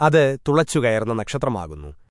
അത് തുളച്ചുകയർന്ന നക്ഷത്രമാകുന്നു